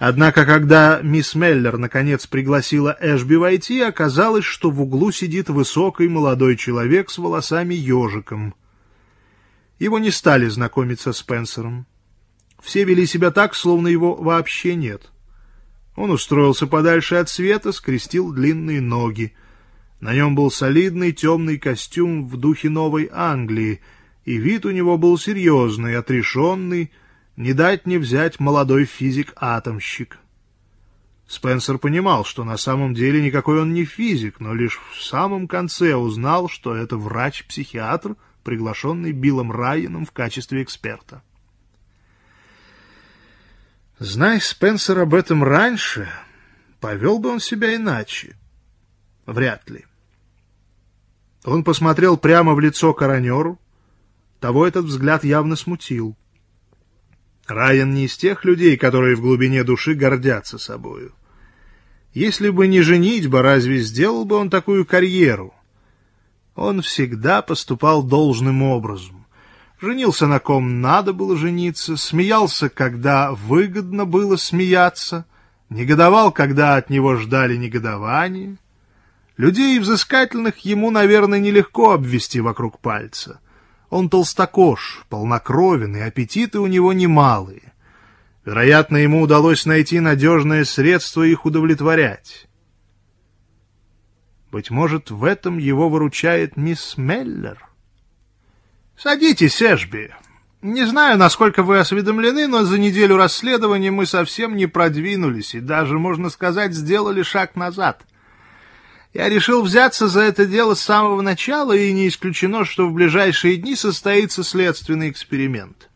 Однако, когда мисс Меллер наконец пригласила Эшби войти, оказалось, что в углу сидит высокий молодой человек с волосами ежиком. Его не стали знакомить со Спенсером. Все вели себя так, словно его вообще нет. Он устроился подальше от света, скрестил длинные ноги. На нем был солидный темный костюм в духе Новой Англии, и вид у него был серьезный, отрешенный, не дать не взять молодой физик-атомщик. Спенсер понимал, что на самом деле никакой он не физик, но лишь в самом конце узнал, что это врач-психиатр, приглашенный Биллом Райаном в качестве эксперта. Знай Спенсер об этом раньше, повел бы он себя иначе. Вряд ли. Он посмотрел прямо в лицо коронеру. Того этот взгляд явно смутил. Райан не из тех людей, которые в глубине души гордятся собою. Если бы не женитьба, разве сделал бы он такую карьеру? Он всегда поступал должным образом. Женился на ком надо было жениться, смеялся, когда выгодно было смеяться, негодовал, когда от него ждали негодования. Людей взыскательных ему, наверное, нелегко обвести вокруг пальца — он толстокож, полнокровен, и аппетиты у него немалые. Вероятно, ему удалось найти надежное средство их удовлетворять. Быть может, в этом его выручает мисс Меллер? «Садитесь, Эшби. Не знаю, насколько вы осведомлены, но за неделю расследования мы совсем не продвинулись и даже, можно сказать, сделали шаг назад. Я решил взяться за это дело с самого начала, и не исключено, что в ближайшие дни состоится следственный эксперимент.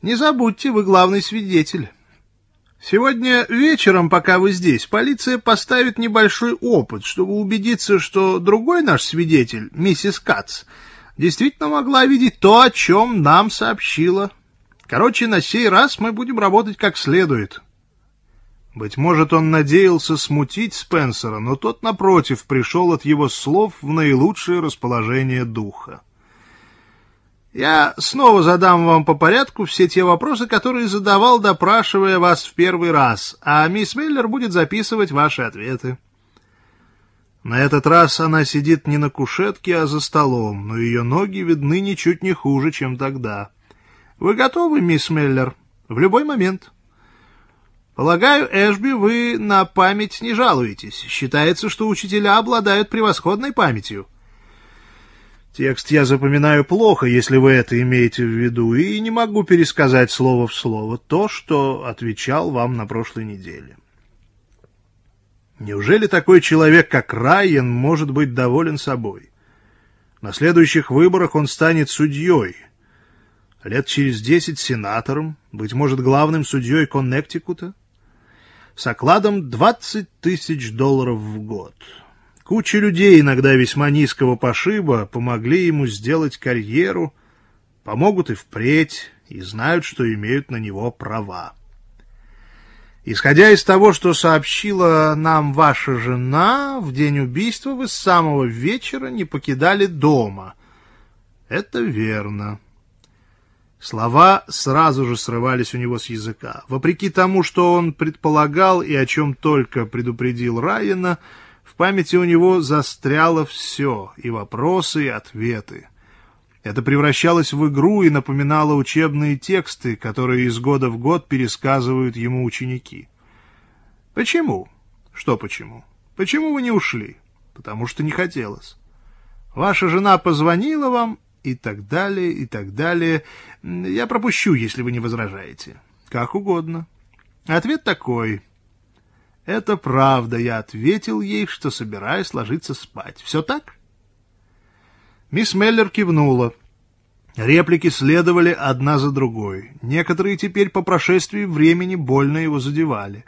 Не забудьте, вы главный свидетель. Сегодня вечером, пока вы здесь, полиция поставит небольшой опыт, чтобы убедиться, что другой наш свидетель, миссис Кац, действительно могла видеть то, о чем нам сообщила. Короче, на сей раз мы будем работать как следует. Быть может, он надеялся смутить Спенсера, но тот, напротив, пришел от его слов в наилучшее расположение духа. Я снова задам вам по порядку все те вопросы, которые задавал, допрашивая вас в первый раз, а мисс Миллер будет записывать ваши ответы. На этот раз она сидит не на кушетке, а за столом, но ее ноги видны ничуть не хуже, чем тогда. Вы готовы, мисс Миллер? В любой момент. — Полагаю, Эшби, вы на память не жалуетесь. Считается, что учителя обладают превосходной памятью. Текст я запоминаю плохо, если вы это имеете в виду, и не могу пересказать слово в слово то, что отвечал вам на прошлой неделе. Неужели такой человек, как Райан, может быть доволен собой? На следующих выборах он станет судьей, лет через десять сенатором, быть может, главным судьей Коннектикута? С окладом 20 тысяч долларов в год. Куча людей, иногда весьма низкого пошиба, помогли ему сделать карьеру, помогут и впредь, и знают, что имеют на него права. Исходя из того, что сообщила нам ваша жена, в день убийства вы с самого вечера не покидали дома. Это верно. Слова сразу же срывались у него с языка. Вопреки тому, что он предполагал и о чем только предупредил Райана, в памяти у него застряло все, и вопросы, и ответы. Это превращалось в игру и напоминало учебные тексты, которые из года в год пересказывают ему ученики. Почему? Что почему? Почему вы не ушли? Потому что не хотелось. Ваша жена позвонила вам, и так далее, и так далее. Я пропущу, если вы не возражаете. Как угодно. Ответ такой. Это правда, я ответил ей, что собираюсь ложиться спать. Все так? Мисс Меллер кивнула. Реплики следовали одна за другой. Некоторые теперь по прошествии времени больно его задевали.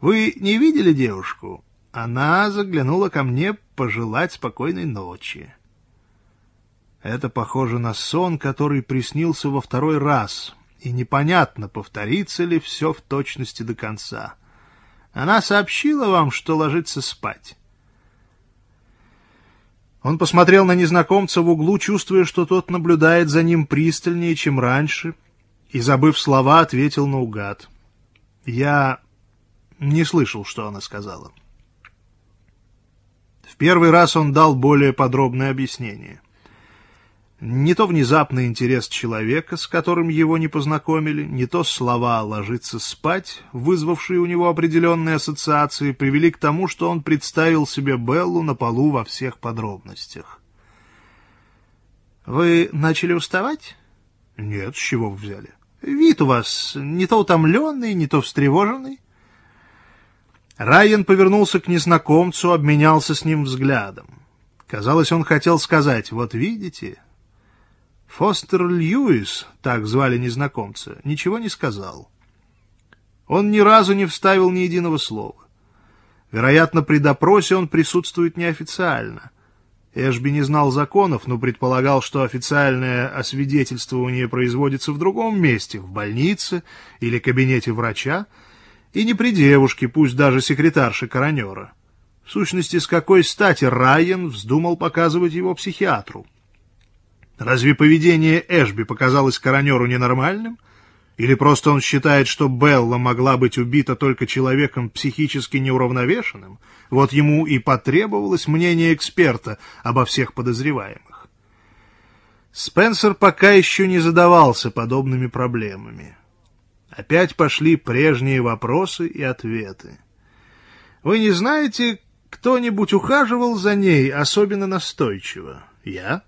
«Вы не видели девушку?» Она заглянула ко мне пожелать спокойной ночи. Это похоже на сон, который приснился во второй раз, и непонятно, повторится ли все в точности до конца. Она сообщила вам, что ложится спать. Он посмотрел на незнакомца в углу, чувствуя, что тот наблюдает за ним пристальнее, чем раньше, и, забыв слова, ответил наугад. Я не слышал, что она сказала. В первый раз он дал более подробное объяснение. Не то внезапный интерес человека, с которым его не познакомили, не то слова «ложиться спать», вызвавшие у него определенные ассоциации, привели к тому, что он представил себе Беллу на полу во всех подробностях. «Вы начали уставать?» «Нет, с чего вы взяли?» «Вид у вас не то утомленный, не то встревоженный». Райан повернулся к незнакомцу, обменялся с ним взглядом. Казалось, он хотел сказать, «Вот видите, Фостер Льюис, так звали незнакомца, ничего не сказал. Он ни разу не вставил ни единого слова. Вероятно, при допросе он присутствует неофициально. Эшби не знал законов, но предполагал, что официальное освидетельствование производится в другом месте, в больнице или кабинете врача, и не при девушке, пусть даже секретарше коронера. В сущности, с какой стати Райан вздумал показывать его психиатру? Разве поведение Эшби показалось коронеру ненормальным? Или просто он считает, что Белла могла быть убита только человеком психически неуравновешенным? Вот ему и потребовалось мнение эксперта обо всех подозреваемых. Спенсер пока еще не задавался подобными проблемами. Опять пошли прежние вопросы и ответы. «Вы не знаете, кто-нибудь ухаживал за ней особенно настойчиво?» «Я?»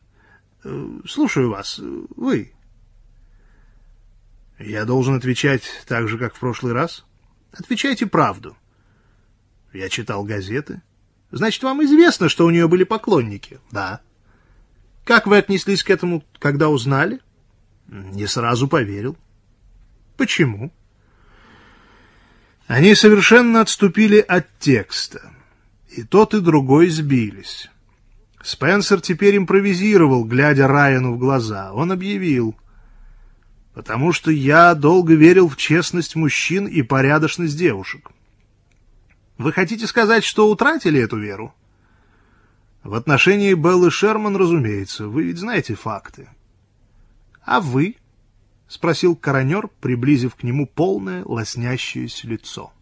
Э, слушаю вас. Вы. Я должен отвечать так же, как в прошлый раз? Отвечайте правду. Я читал газеты. Значит, вам известно, что у нее были поклонники? Да. Как вы отнеслись к этому, когда узнали? Не сразу поверил. Почему? Они совершенно отступили от текста. И тот, и другой сбились. Спенсер теперь импровизировал, глядя Райану в глаза. Он объявил, «Потому что я долго верил в честность мужчин и порядочность девушек». «Вы хотите сказать, что утратили эту веру?» «В отношении Беллы Шерман, разумеется. Вы ведь знаете факты». «А вы?» — спросил коронер, приблизив к нему полное лоснящееся лицо.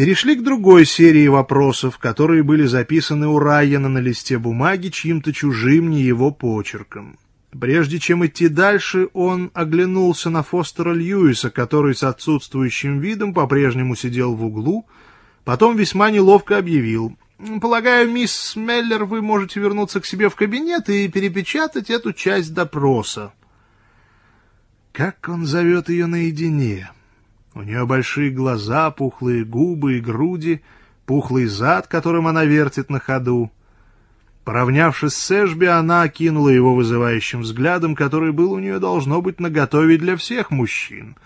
Перешли к другой серии вопросов, которые были записаны у Райана на листе бумаги чьим-то чужим, не его почерком. Прежде чем идти дальше, он оглянулся на Фостера Льюиса, который с отсутствующим видом по-прежнему сидел в углу, потом весьма неловко объявил. «Полагаю, мисс Меллер, вы можете вернуться к себе в кабинет и перепечатать эту часть допроса». Как он зовет ее наедине? У нее большие глаза, пухлые губы и груди, пухлый зад, которым она вертит на ходу. Поравнявшись с Эшби, она окинула его вызывающим взглядом, который был у нее должно быть наготове для всех мужчин,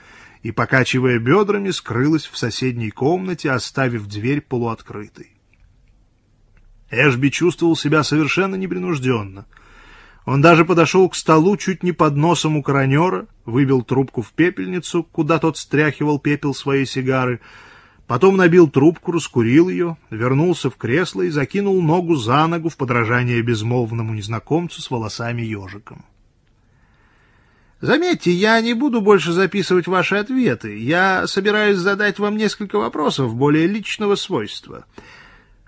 и, покачивая бедрами, скрылась в соседней комнате, оставив дверь полуоткрытой. Эшби чувствовал себя совершенно непринужденно — он даже подошел к столу чуть не под носом у коронера, выбил трубку в пепельницу, куда тот стряхивал пепел своей сигары, потом набил трубку, раскурил ее, вернулся в кресло и закинул ногу за ногу в подражание безмолвному незнакомцу с волосами-ежиком. Заметьте, я не буду больше записывать ваши ответы. Я собираюсь задать вам несколько вопросов более личного свойства.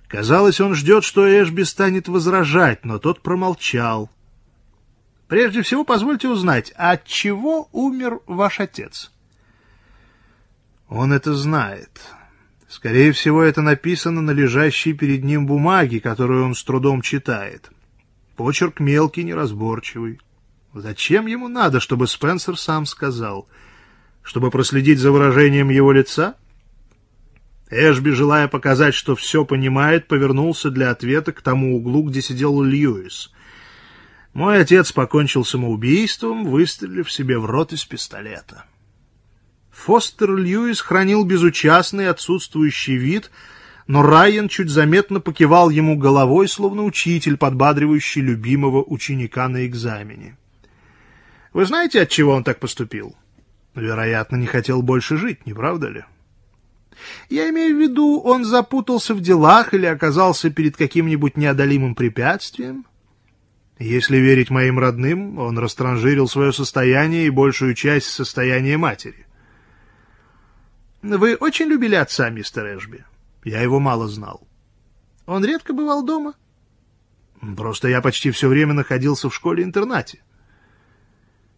Казалось, он ждет, что Эшби станет возражать, но тот промолчал, Прежде всего, позвольте узнать, от чего умер ваш отец? Он это знает. Скорее всего, это написано на лежащей перед ним бумаге, которую он с трудом читает. Почерк мелкий, неразборчивый. Зачем ему надо, чтобы Спенсер сам сказал? Чтобы проследить за выражением его лица? Эшби, желая показать, что все понимает, повернулся для ответа к тому углу, где сидел Льюис — мой отец покончил самоубийством, выстрелив себе в рот из пистолета. Фостер Льюис хранил безучастный, отсутствующий вид, но Райан чуть заметно покивал ему головой, словно учитель, подбадривающий любимого ученика на экзамене. Вы знаете, от чего он так поступил? Вероятно, не хотел больше жить, не правда ли? Я имею в виду, он запутался в делах или оказался перед каким-нибудь неодолимым препятствием? Если верить моим родным, он растранжирил свое состояние и большую часть состояния матери. Вы очень любили отца, мистер Эшби? Я его мало знал. Он редко бывал дома? Просто я почти все время находился в школе-интернате.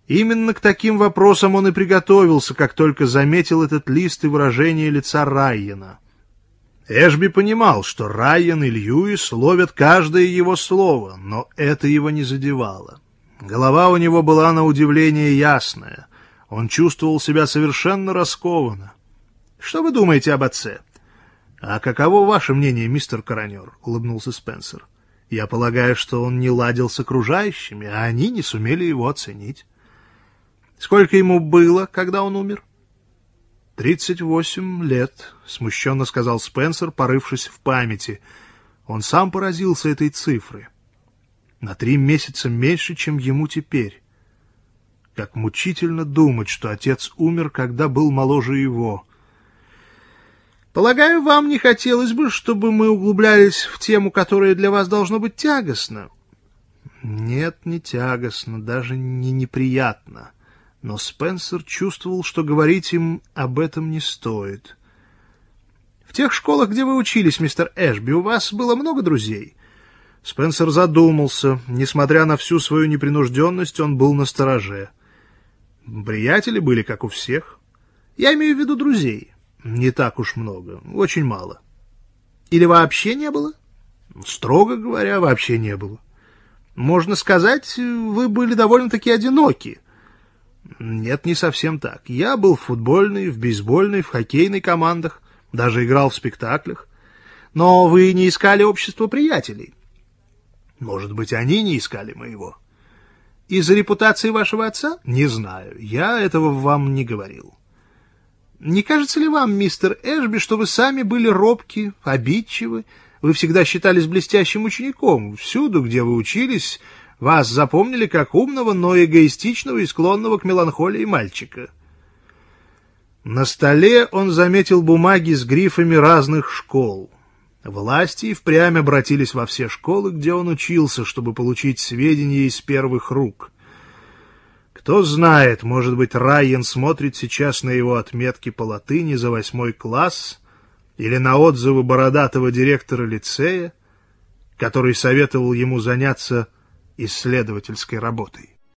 Именно к таким вопросам он и приготовился, как только заметил этот лист и выражение лица Райена. Эшби понимал, что Райан и Льюис ловят каждое его слово, но это его не задевало. Голова у него была на удивление ясная. Он чувствовал себя совершенно раскованно. Что вы думаете об отце? — А каково ваше мнение, мистер Коронер? — улыбнулся Спенсер. — Я полагаю, что он не ладил с окружающими, а они не сумели его оценить. — Сколько ему было, когда он умер? — Тридцать восемь лет, — смущенно сказал Спенсер, порывшись в памяти. Он сам поразился этой цифрой. На три месяца меньше, чем ему теперь. Как мучительно думать, что отец умер, когда был моложе его — Полагаю, вам не хотелось бы, чтобы мы углублялись в тему, которая для вас должно быть тягостна. Нет, не тягостно, даже не неприятно. Но Спенсер чувствовал, что говорить им об этом не стоит. В тех школах, где вы учились, мистер Эшби, у вас было много друзей? Спенсер задумался. Несмотря на всю свою непринужденность, он был на стороже. Приятели были, как у всех. Я имею в виду друзей. Не так уж много, очень мало. Или вообще не было? Строго говоря, вообще не было. Можно сказать, вы были довольно-таки одиноки. Нет, не совсем так. Я был в футбольной, в бейсбольной, в хоккейной командах, даже играл в спектаклях. Но вы не искали общество приятелей. Может быть, они не искали моего. Из-за репутации вашего отца? Не знаю. Я этого вам не говорил. Не кажется ли вам, мистер Эшби, что вы сами были робки, обидчивы? Вы всегда считались блестящим учеником. Всюду, где вы учились, вас запомнили как умного, но эгоистичного и склонного к меланхолии мальчика. На столе он заметил бумаги с грифами разных школ. Власти и впрямь обратились во все школы, где он учился, чтобы получить сведения из первых рук — кто знает, может быть, Райен смотрит сейчас на его отметки по латыни за восьмой класс или на отзывы бородатого директора лицея, который советовал ему заняться исследовательской работой.